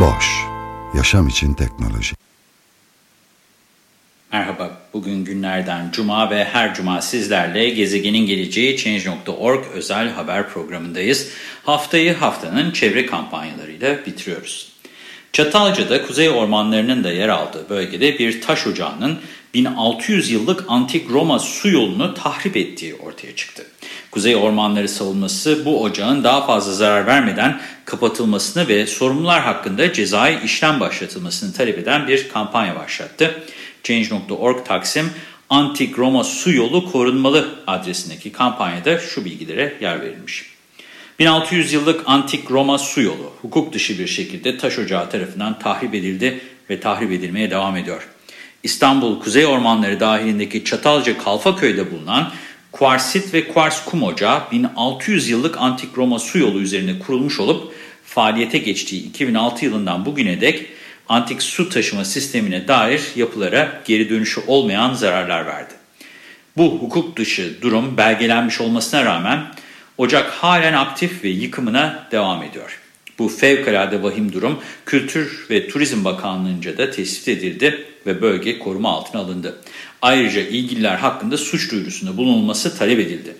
Boş, yaşam için teknoloji. Merhaba, bugün günlerden cuma ve her cuma sizlerle Gezegenin Geleceği Change.org özel haber programındayız. Haftayı haftanın çevre kampanyalarıyla bitiriyoruz. Çatalca'da kuzey ormanlarının da yer aldığı bölgede bir taş ocağının 1600 yıllık antik Roma su yolunu tahrip ettiği ortaya çıktı. Kuzey Ormanları savunması bu ocağın daha fazla zarar vermeden kapatılmasını ve sorumlular hakkında cezai işlem başlatılmasını talep eden bir kampanya başlattı. Change.org Taksim Antik Roma Su Yolu Korunmalı adresindeki kampanyada şu bilgilere yer verilmiş. 1600 yıllık antik Roma su yolu hukuk dışı bir şekilde taş ocağı tarafından tahrip edildi ve tahrip edilmeye devam ediyor. İstanbul Kuzey Ormanları dahilindeki Çatalca Kalfaköy'de bulunan kuarsit ve kuars kum ocağı 1600 yıllık antik Roma su yolu üzerine kurulmuş olup faaliyete geçtiği 2006 yılından bugüne dek antik su taşıma sistemine dair yapılara geri dönüşü olmayan zararlar verdi. Bu hukuk dışı durum belgelenmiş olmasına rağmen ocak halen aktif ve yıkımına devam ediyor. Bu fevkalade vahim durum Kültür ve Turizm Bakanlığı'nca da tespit edildi ve bölge koruma altına alındı. Ayrıca ilgililer hakkında suç duyurusunda bulunulması talep edildi.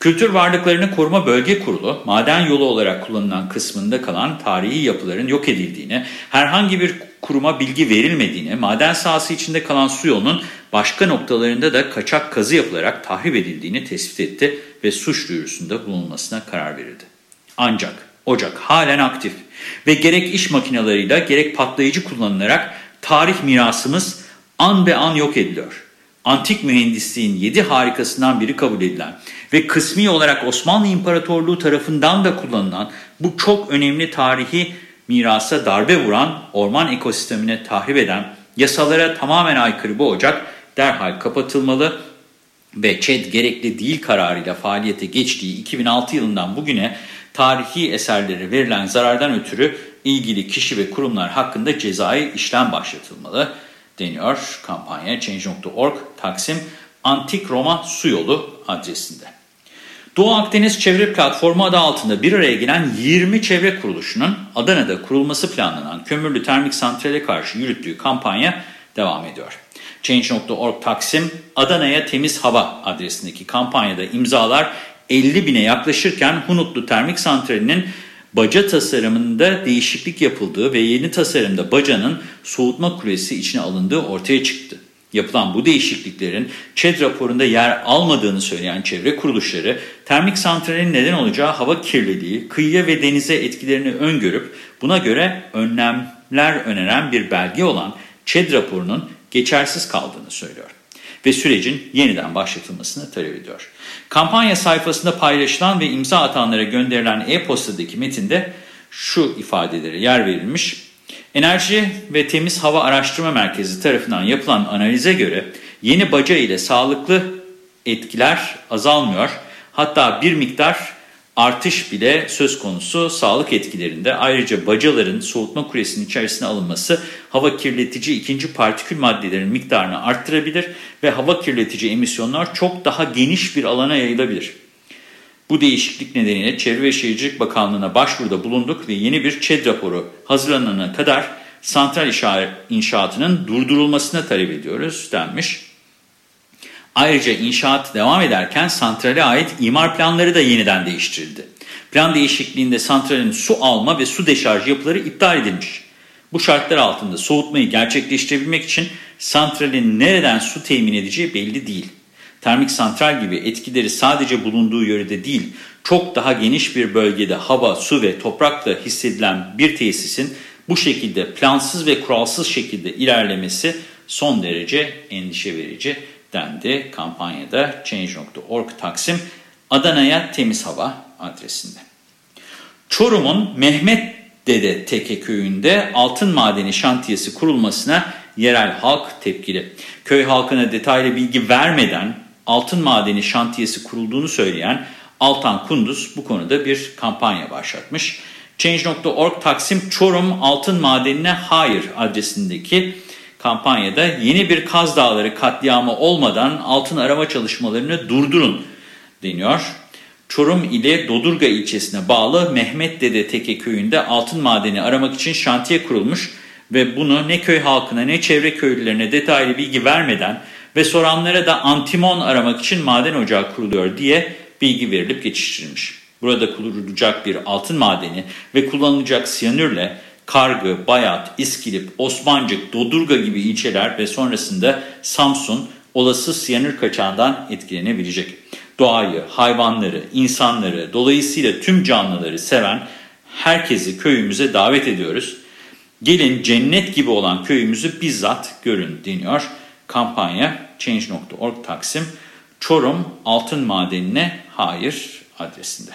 Kültür Varlıklarını Koruma Bölge Kurulu, maden yolu olarak kullanılan kısmında kalan tarihi yapıların yok edildiğini, herhangi bir kuruma bilgi verilmediğini, maden sahası içinde kalan su yolunun başka noktalarında da kaçak kazı yapılarak tahrip edildiğini tespit etti ve suç duyurusunda bulunmasına karar verildi. Ancak ocak halen aktif ve gerek iş makineleriyle gerek patlayıcı kullanılarak tarih mirasımız an be an yok ediliyor. Antik mühendisliğin yedi harikasından biri kabul edilen ve kısmi olarak Osmanlı İmparatorluğu tarafından da kullanılan bu çok önemli tarihi mirasa darbe vuran, orman ekosistemine tahrip eden, yasalara tamamen aykırı bu ocak derhal kapatılmalı ve ÇED gerekli değil kararıyla faaliyete geçtiği 2006 yılından bugüne tarihi eserlere verilen zarardan ötürü ilgili kişi ve kurumlar hakkında cezai işlem başlatılmalı deniyor kampanya Change.org Taksim Antik Roma Su Yolu adresinde. Doğu Akdeniz Çevre Platformu adı altında bir araya gelen 20 çevre kuruluşunun Adana'da kurulması planlanan kömürlü termik santrale karşı yürüttüğü kampanya devam ediyor. Change.org Taksim Adana'ya temiz hava adresindeki kampanyada imzalar 50 bine yaklaşırken Hunutlu Termik Santrali'nin baca tasarımında değişiklik yapıldığı ve yeni tasarımda bacanın soğutma kulesi içine alındığı ortaya çıktı. Yapılan bu değişikliklerin ÇED raporunda yer almadığını söyleyen çevre kuruluşları, termik santralin neden olacağı hava kirliliği, kıyıya ve denize etkilerini öngörüp buna göre önlemler öneren bir belge olan ÇED raporunun geçersiz kaldığını söylüyor ve sürecin yeniden başlatılmasını talep ediyor. Kampanya sayfasında paylaşılan ve imza atanlara gönderilen e-postadaki metinde şu ifadelere yer verilmiş. Enerji ve Temiz Hava Araştırma Merkezi tarafından yapılan analize göre yeni baca ile sağlıklı etkiler azalmıyor. Hatta bir miktar artış bile söz konusu sağlık etkilerinde. Ayrıca bacaların soğutma kulesinin içerisine alınması hava kirletici ikinci partikül maddelerin miktarını arttırabilir ve hava kirletici emisyonlar çok daha geniş bir alana yayılabilir. Bu değişiklik nedeniyle Çevre ve Şehircilik Bakanlığı'na başvuruda bulunduk ve yeni bir ÇED raporu hazırlanana kadar santral inşaatının durdurulmasına talep ediyoruz denmiş. Ayrıca inşaat devam ederken santrale ait imar planları da yeniden değiştirildi. Plan değişikliğinde santralin su alma ve su deşarj yapıları iptal edilmiş. Bu şartlar altında soğutmayı gerçekleştirebilmek için santralin nereden su temin edeceği belli değil. Termik santral gibi etkileri sadece bulunduğu yörede değil, çok daha geniş bir bölgede hava, su ve toprakla hissedilen bir tesisin bu şekilde plansız ve kuralsız şekilde ilerlemesi son derece endişe verici dendi kampanyada Change.org Taksim Adana'ya temiz hava adresinde. Çorum'un Mehmet Dede Teke köyünde altın madeni şantiyesi kurulmasına yerel halk tepkili. Köy halkına detaylı bilgi vermeden altın madeni şantiyesi kurulduğunu söyleyen Altan Kunduz bu konuda bir kampanya başlatmış. Change.org Taksim Çorum Altın Madenine Hayır adresindeki kampanyada yeni bir Kaz Dağları katliamı olmadan altın arama çalışmalarını durdurun deniyor. Çorum ile Dodurga ilçesine bağlı Mehmet Dede Teke köyünde altın madeni aramak için şantiye kurulmuş ve bunu ne köy halkına ne çevre köylülerine detaylı bilgi vermeden ve soranlara da antimon aramak için maden ocağı kuruluyor diye bilgi verilip geçiştirilmiş. Burada kurulacak bir altın madeni ve kullanılacak siyanürle Kargı, Bayat, İskilip, Osmancık, Dodurga gibi ilçeler ve sonrasında Samsun olası siyanür kaçağından etkilenebilecek. Doğayı, hayvanları, insanları, dolayısıyla tüm canlıları seven herkesi köyümüze davet ediyoruz. Gelin cennet gibi olan köyümüzü bizzat görün deniyor. Kampanya Change.org Taksim Çorum Altın Madenine Hayır adresinde.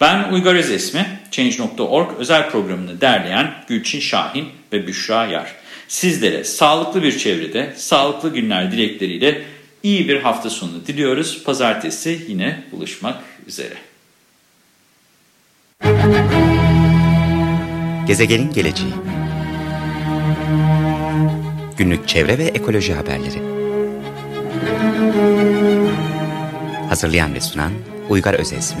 Ben Uygar Özesmi, Change.org özel programını derleyen Gülçin Şahin ve Büşra Yar. Sizlere sağlıklı bir çevrede, sağlıklı günler dilekleriyle iyi bir hafta sonu diliyoruz. Pazartesi yine buluşmak üzere. Gezegenin geleceği Günlük çevre ve ekoloji haberleri Hazırlayan ve sunan Uygar Özesmi